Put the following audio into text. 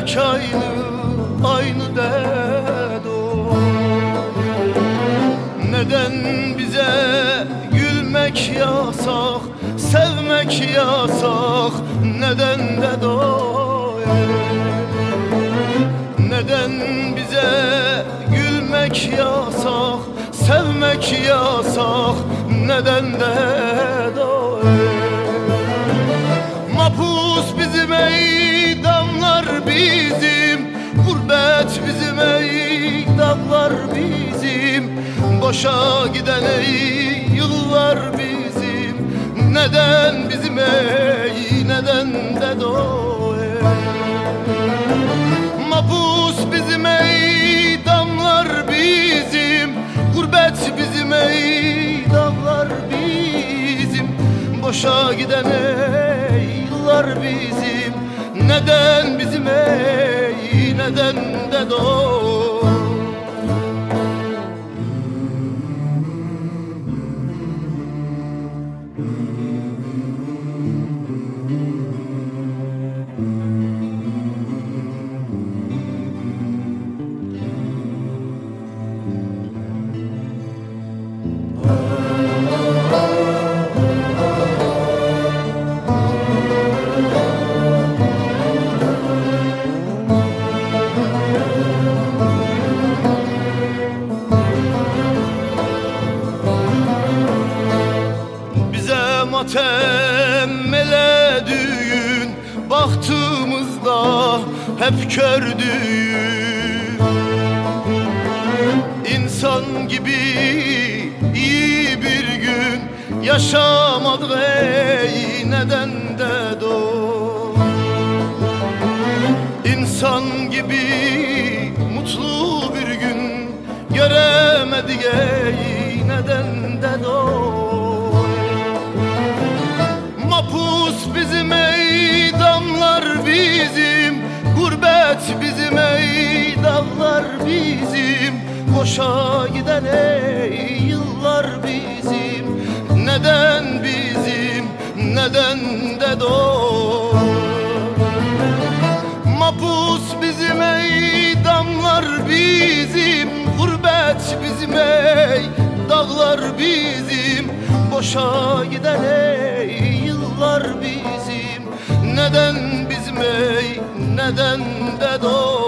Felek aynı aynı dedo Neden bize gülmek yasak Sevmek yasak? Neden dedo Neden bize gülmek yasak Sevmek yasak? Neden dedo Boşa giden ey yıllar bizim. Neden bizim ey neden de doyar Mapus bizim ey damlar bizim. Gurbet bizim ey dağlar bizim. Boşa giden ey yıllar bizim. Neden bizim ey neden de Bize matem düğün Bahtımızda hep kördüğün İnsan gibi iyi bir gün Yaşamadık ey neden de İnsan gibi mutlu bir gün Göremedik ey neden de doğ Mapus bizim ey damlar bizim Gurbet bizim ey dağlar bizim. Boşa giden ey yıllar bizim Neden bizim neden de Mapus bizim ey damlar bizim Gurbet bizim ey dağlar bizim. Boşa giden ey yıllar bizim. Neden bizim ey neden de doğ